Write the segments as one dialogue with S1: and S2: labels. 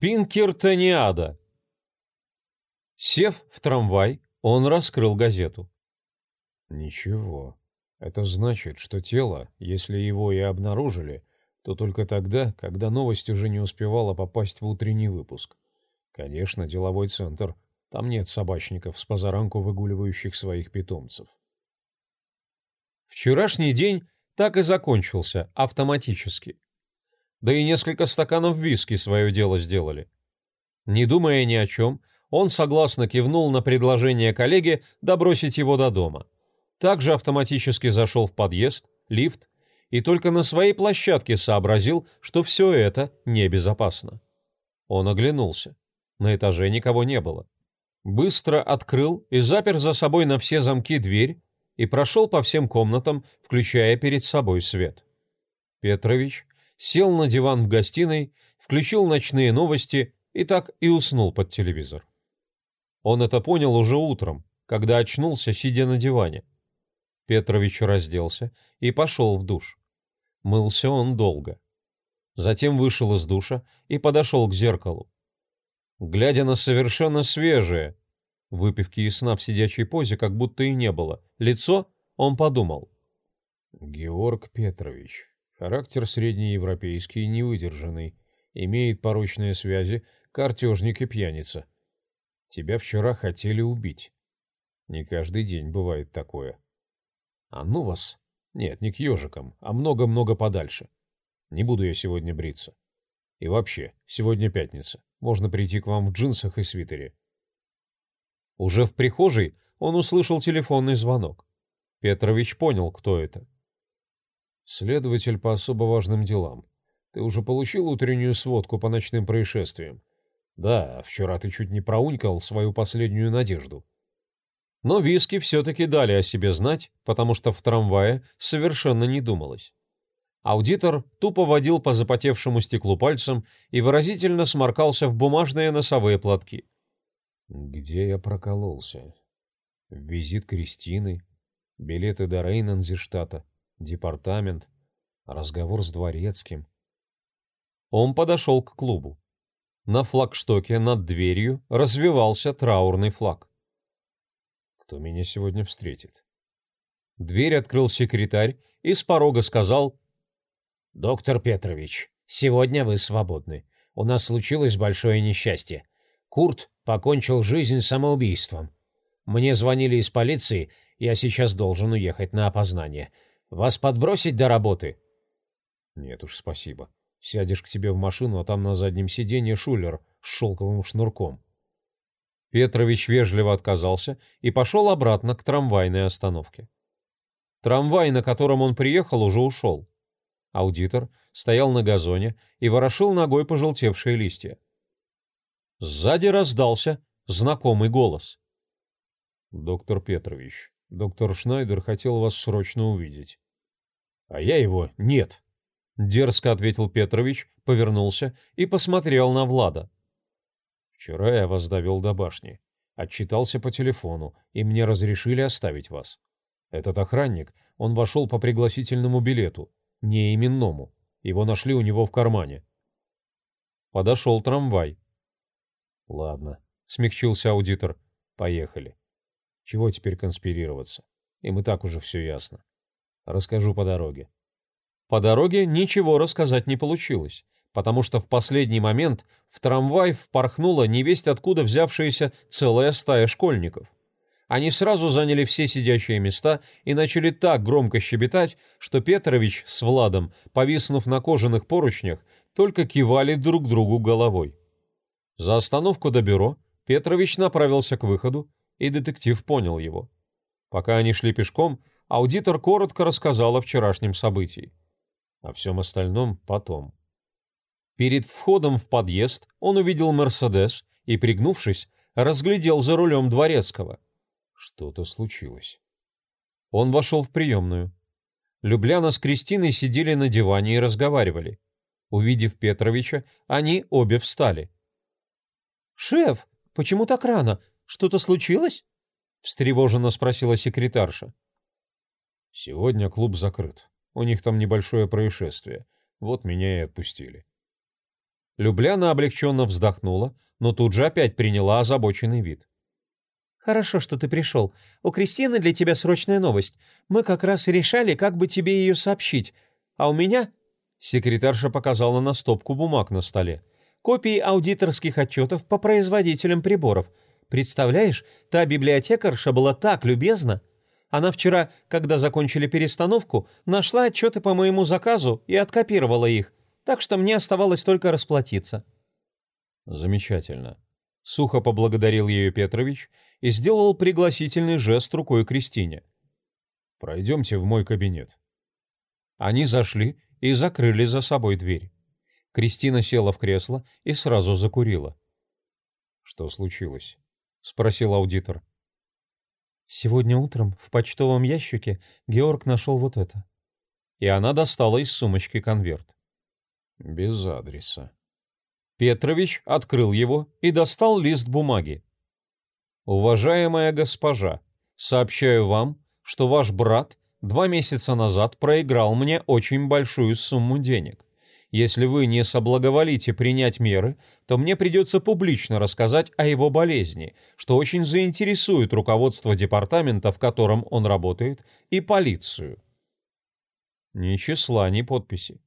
S1: Пинкертониада. Сев в трамвай, он раскрыл газету.
S2: Ничего. Это значит, что тело, если его и обнаружили, то только тогда, когда новость уже не успевала попасть в утренний выпуск. Конечно, деловой центр. Там нет собачников с позаранку выгуливающих своих питомцев.
S1: Вчерашний день так и закончился автоматически. Да и несколько стаканов виски свое дело сделали. Не думая ни о чем, он согласно кивнул на предложение коллеги добросить его до дома. Также автоматически зашел в подъезд, лифт, и только на своей площадке сообразил, что все это небезопасно. Он оглянулся. На этаже никого не было. Быстро открыл и запер за собой на все замки дверь и прошел по всем комнатам, включая перед собой свет. Петрович сел на диван в гостиной, включил ночные новости и так и уснул под телевизор. Он это понял уже утром, когда очнулся, сидя на диване. Петрович разделся и пошел в душ. Мылся он долго. Затем вышел из душа и подошел к зеркалу. Глядя на совершенно свежее, выпивки и сна в сидячей позе как будто и не было, лицо, он подумал.
S2: «Георг Петрович, характер среднеевропейский, невыдержанный, имеет порочные связи, картежник и пьяница. Тебя вчера хотели убить. Не каждый день бывает такое. А ну вас! Нет, не к ежикам, а много-много подальше. Не буду я сегодня бриться. И вообще, сегодня пятница. Можно прийти к вам в джинсах и свитере.
S1: Уже в прихожей он услышал телефонный звонок. Петрович понял, кто это.
S2: Следователь по особо важным делам. Ты уже получил утреннюю сводку по ночным происшествиям? Да, вчера ты чуть не проунькал свою последнюю надежду.
S1: Но виски все-таки дали о себе знать, потому что в трамвае совершенно не думалось. Аудитор тупо водил по запотевшему стеклу пальцем и выразительно сморкался в бумажные носовые платки.
S2: Где я прокололся? Визит Кристины, билеты до Рейнанзештата, департамент, разговор с дворецким.
S1: Он подошел к клубу. На флагштоке над дверью развивался траурный флаг.
S2: Кто меня сегодня встретит?
S1: Дверь открыл секретарь и с порога сказал
S3: «Доктор Петрович, сегодня вы свободны. У нас случилось большое несчастье. Курт покончил жизнь самоубийством. Мне звонили из полиции, я сейчас должен уехать на опознание. Вас подбросить до работы?»
S2: «Нет уж, спасибо. Сядешь к себе в машину, а там на заднем сиденье шулер с шелковым шнурком».
S1: Петрович вежливо отказался и пошел обратно к трамвайной остановке. Трамвай, на котором он приехал, уже ушел. Аудитор стоял на газоне и ворошил ногой пожелтевшие листья. Сзади раздался знакомый голос.
S2: «Доктор Петрович, доктор Шнайдер хотел вас срочно увидеть».
S3: «А я его нет»,
S1: Дерзко ответил Петрович, повернулся и посмотрел на Влада.
S2: «Вчера я вас довел до башни. Отчитался по телефону, и мне разрешили оставить вас. Этот охранник, он вошел по пригласительному билету, не именному. Его нашли у него в кармане».
S1: Подошел трамвай.
S2: «Ладно», — смягчился аудитор. «Поехали. Чего теперь конспирироваться? Им и так уже все ясно. Расскажу по дороге».
S1: По дороге ничего рассказать не получилось, потому что в последний момент в трамвай впорхнула невесть откуда взявшаяся целая стая школьников. Они сразу заняли все сидящие места и начали так громко щебетать, что Петрович с Владом, повиснув на кожаных поручнях, только кивали друг другу головой. За остановку до бюро Петрович направился к выходу, и детектив понял его. Пока они шли пешком, аудитор коротко рассказал о вчерашнем событии. О всем остальном потом. Перед входом в подъезд он увидел «Мерседес» и, пригнувшись, разглядел за рулем Дворецкого.
S2: Что-то случилось.
S1: Он вошел в приемную. Любляна с Кристиной сидели на диване и разговаривали. Увидев Петровича, они обе встали. «Шеф, почему так рано? Что-то случилось?» — встревоженно спросила секретарша.
S2: «Сегодня клуб закрыт. У них там небольшое происшествие. Вот меня и отпустили.
S1: Любляна облегченно вздохнула, но тут же опять приняла озабоченный вид.
S4: «Хорошо, что ты пришел. У Кристины для тебя срочная новость. Мы как раз решали, как бы тебе ее сообщить. А у меня...»
S1: Секретарша показала на стопку бумаг на столе.
S4: «Копии аудиторских отчетов по производителям приборов. Представляешь, та библиотекарша была так любезна. Она вчера, когда закончили перестановку, нашла отчеты по моему заказу и откопировала их, так что мне оставалось только расплатиться».
S1: «Замечательно», — сухо поблагодарил ее Петрович и сделал пригласительный жест рукой Кристине. «Пройдемте в мой кабинет». Они зашли и закрыли за собой дверь. Кристина села в кресло и сразу закурила. «Что случилось?» — спросил аудитор.
S4: Сегодня утром в почтовом ящике Георг нашел вот это.
S1: И она достала из сумочки конверт.
S2: Без адреса.
S1: Петрович открыл его и достал лист бумаги. «Уважаемая госпожа, сообщаю вам, что ваш брат два месяца назад проиграл мне очень большую сумму денег. Если вы не соблаговолите принять меры, то мне придется публично рассказать о его болезни, что очень заинтересует руководство департамента, в котором он работает, и полицию. Ни числа, ни подписи.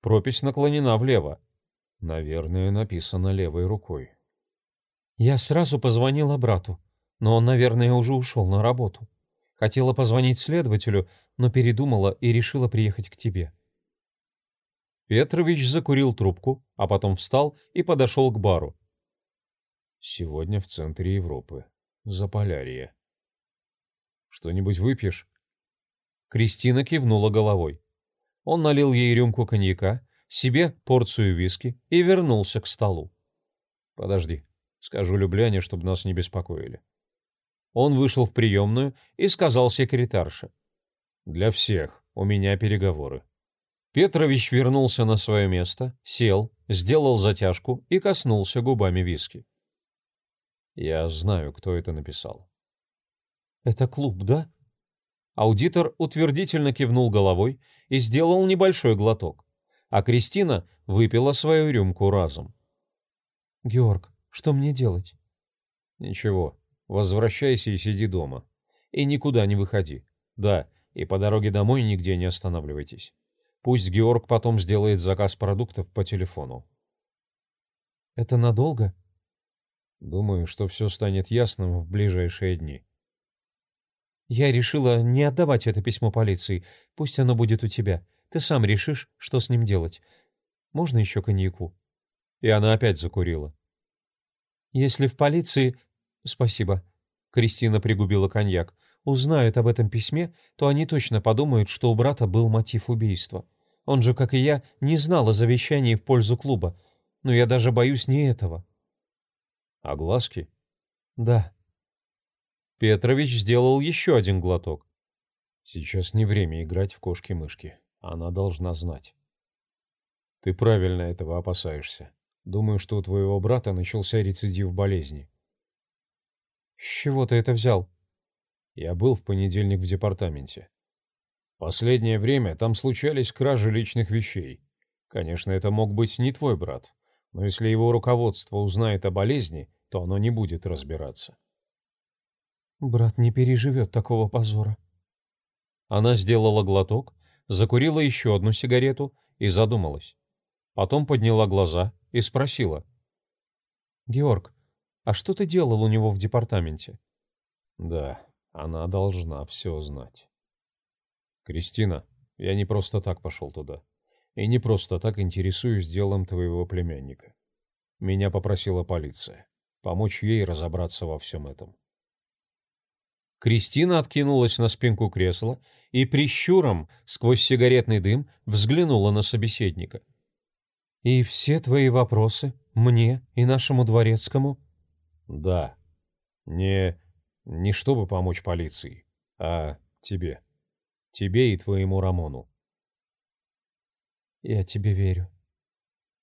S1: Пропись наклонена влево. Наверное, написано левой рукой.
S4: Я сразу позвонила брату, но он, наверное, уже ушел на работу. Хотела позвонить следователю, но передумала и решила приехать к тебе.
S1: Петрович закурил трубку, а потом встал и подошел к бару.
S2: «Сегодня в центре Европы. Заполярье. Что-нибудь выпьешь?»
S1: Кристина кивнула головой. Он налил ей рюмку коньяка, себе порцию виски и вернулся к столу. «Подожди, скажу Любляне, чтобы нас не беспокоили». Он вышел в приемную и сказал секретарше. «Для всех у меня переговоры. Петрович вернулся на свое место, сел, сделал затяжку и коснулся губами виски. Я знаю, кто это написал.
S4: «Это клуб, да?»
S1: Аудитор утвердительно кивнул головой и сделал небольшой глоток, а Кристина выпила свою рюмку разом.
S4: «Георг, что мне делать?»
S1: «Ничего, возвращайся и сиди дома. И никуда не выходи. Да, и по дороге домой нигде не останавливайтесь. Пусть Георг потом сделает заказ продуктов по телефону.
S4: Это надолго?
S1: Думаю, что все станет ясным в ближайшие дни.
S4: Я решила не отдавать это письмо полиции. Пусть оно будет у тебя. Ты сам решишь, что с ним делать. Можно еще коньяку?
S1: И она опять закурила.
S4: Если в полиции... Спасибо. Кристина пригубила коньяк узнают об этом письме, то они точно подумают, что у брата был мотив убийства. Он же, как и я, не знал о завещании в пользу клуба. Но я даже боюсь не этого.
S1: А глазки?
S4: Да.
S1: Петрович сделал еще один глоток. Сейчас не время играть в кошки-мышки. Она должна знать. Ты правильно этого опасаешься. Думаю, что у твоего брата начался рецидив болезни.
S4: С чего ты это взял?
S1: Я был в понедельник в департаменте. Последнее время там случались кражи личных вещей. Конечно, это мог быть не твой брат, но если его руководство узнает о болезни, то оно не будет разбираться.
S4: Брат не переживет такого позора.
S1: Она сделала глоток, закурила еще одну сигарету и задумалась. Потом подняла глаза и спросила.
S4: «Георг, а что ты делал у него в департаменте?»
S1: «Да, она должна все знать. Кристина, я не просто так пошел туда. И не просто так интересуюсь делом твоего племянника. Меня попросила полиция. Помочь ей разобраться во всем этом. Кристина откинулась на спинку кресла и прищуром сквозь сигаретный дым взглянула на собеседника.
S4: «И все твои вопросы мне и нашему дворецкому?»
S1: «Да. Не не чтобы помочь полиции, а тебе. Тебе и твоему Рамону.
S4: Я тебе верю.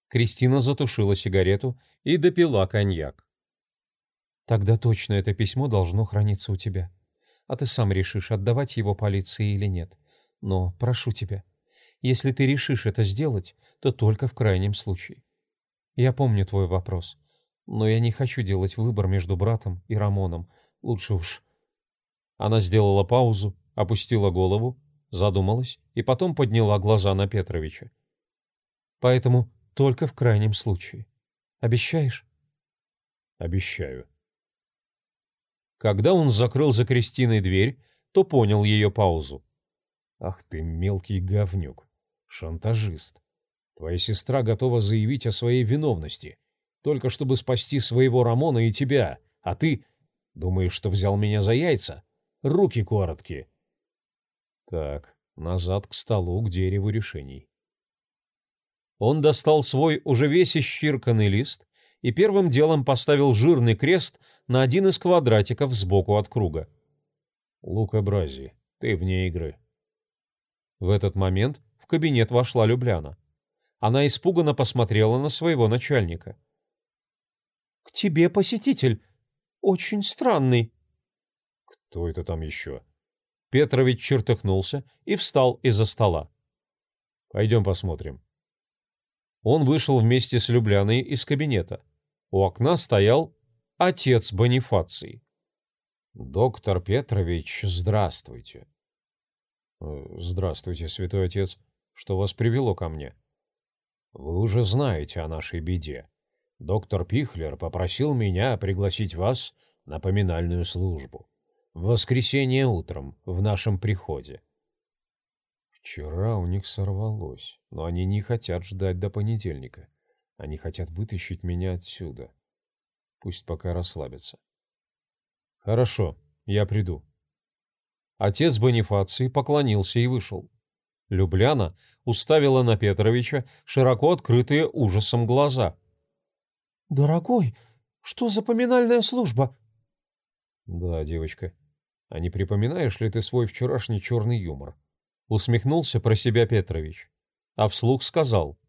S1: Кристина затушила сигарету и допила коньяк.
S4: Тогда точно это письмо должно храниться у тебя. А ты сам решишь, отдавать его полиции или нет. Но прошу тебя, если ты решишь это сделать, то только в крайнем случае.
S1: Я помню твой вопрос, но я не хочу делать выбор между братом и Рамоном. Лучше уж...» Она сделала паузу, опустила голову, задумалась и потом подняла глаза на Петровича. «Поэтому только в крайнем случае. Обещаешь?»
S2: «Обещаю».
S1: Когда он закрыл за Кристиной дверь, то понял ее паузу.
S2: «Ах ты, мелкий говнюк, шантажист. Твоя сестра готова заявить о своей виновности, только чтобы спасти своего Рамона и тебя, а ты думаешь, что взял меня за яйца? Руки короткие». Так, назад к столу, к дереву решений.
S1: Он достал свой уже весь исчирканный лист и первым делом поставил жирный крест на один из квадратиков сбоку от круга.
S2: «Лука Брази, ты вне игры».
S1: В этот момент в кабинет вошла Любляна. Она испуганно посмотрела на своего начальника. «К тебе посетитель. Очень странный».
S2: «Кто это там еще?»
S1: Петрович чертыхнулся и встал из-за стола.
S2: «Пойдем посмотрим».
S1: Он вышел вместе с Любляной из кабинета. У окна стоял отец Бонифаций.
S2: «Доктор Петрович, здравствуйте». «Э, «Здравствуйте, святой отец. Что вас привело ко мне?» «Вы уже знаете о нашей беде. Доктор Пихлер попросил меня пригласить вас на поминальную службу. В воскресенье утром, в нашем приходе.
S1: Вчера у них сорвалось, но они не хотят ждать до понедельника. Они хотят вытащить меня отсюда. Пусть пока расслабятся. Хорошо, я приду. Отец Бонифаций поклонился и вышел. Любляна уставила на Петровича широко открытые ужасом глаза. «Дорогой, что за поминальная служба?» «Да, девочка, а не припоминаешь ли ты свой вчерашний черный юмор? Усмехнулся про себя Петрович, а вслух сказал.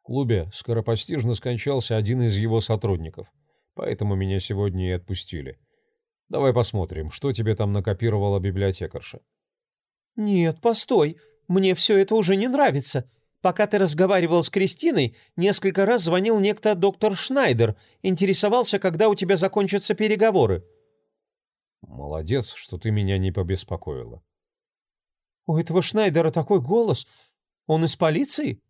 S1: В клубе скоропостижно скончался один из его сотрудников, поэтому меня сегодня и отпустили. Давай посмотрим, что тебе там накопировала библиотекарша.
S4: Нет, постой, мне все это уже не нравится. Пока ты разговаривал с Кристиной, несколько раз звонил некто доктор Шнайдер, интересовался, когда у тебя закончатся переговоры.
S1: Молодец, что ты меня не побеспокоила.
S4: У этого Шнайдера такой голос. Он из полиции?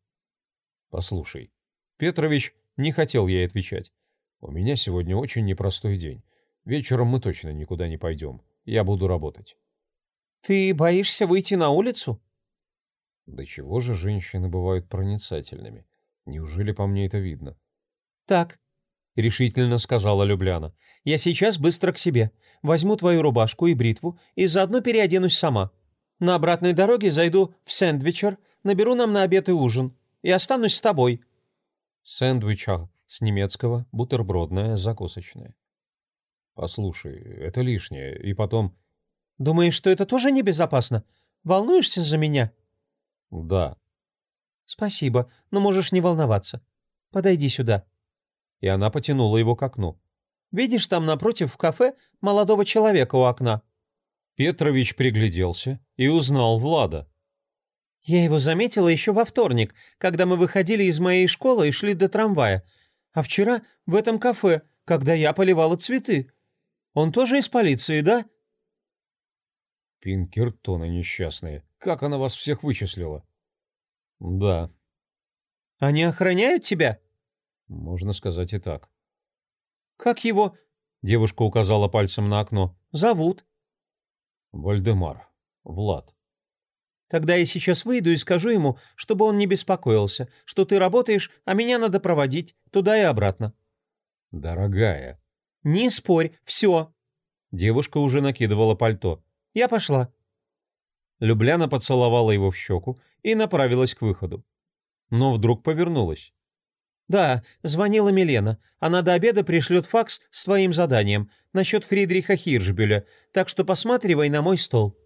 S1: Послушай, Петрович не хотел ей отвечать. У меня сегодня очень непростой день. Вечером мы точно никуда не пойдем. Я буду работать.
S4: Ты боишься выйти на улицу?
S1: Да чего же женщины бывают проницательными? Неужели по мне это видно?
S4: Так, решительно сказала Любляна. Я сейчас быстро к себе. Возьму твою рубашку и бритву и заодно переоденусь сама. На обратной дороге зайду в сэндвичер, наберу нам на обед и ужин. И останусь с тобой».
S1: Сэндвича с немецкого, бутербродная, закусочная. «Послушай, это лишнее, и потом...»
S4: «Думаешь, что это тоже небезопасно? Волнуешься за меня?»
S1: «Да».
S4: «Спасибо, но можешь не волноваться. Подойди сюда».
S1: И она потянула его к окну.
S4: Видишь там напротив в кафе молодого человека у окна?»
S1: Петрович пригляделся и узнал Влада.
S4: «Я его заметила еще во вторник, когда мы выходили из моей школы и шли до трамвая. А вчера в этом кафе, когда я поливала цветы. Он тоже из полиции, да?»
S1: «Пинкертоны несчастные. Как она вас всех вычислила?» «Да».
S4: «Они охраняют тебя?»
S1: «Можно сказать и так».
S4: «Как его...» — девушка указала пальцем на окно. «Зовут?»
S1: «Вальдемар. Влад».
S4: «Тогда я сейчас выйду и скажу ему, чтобы он не беспокоился, что ты работаешь, а меня надо проводить туда и обратно».
S1: «Дорогая».
S4: «Не спорь, все».
S1: Девушка уже накидывала пальто.
S4: «Я пошла».
S1: Любляна поцеловала его в щеку и направилась к выходу. Но вдруг повернулась.
S4: «Да, звонила Милена. Она до обеда пришлет факс с твоим заданием насчет Фридриха Хиршбюля, так что посматривай на мой стол».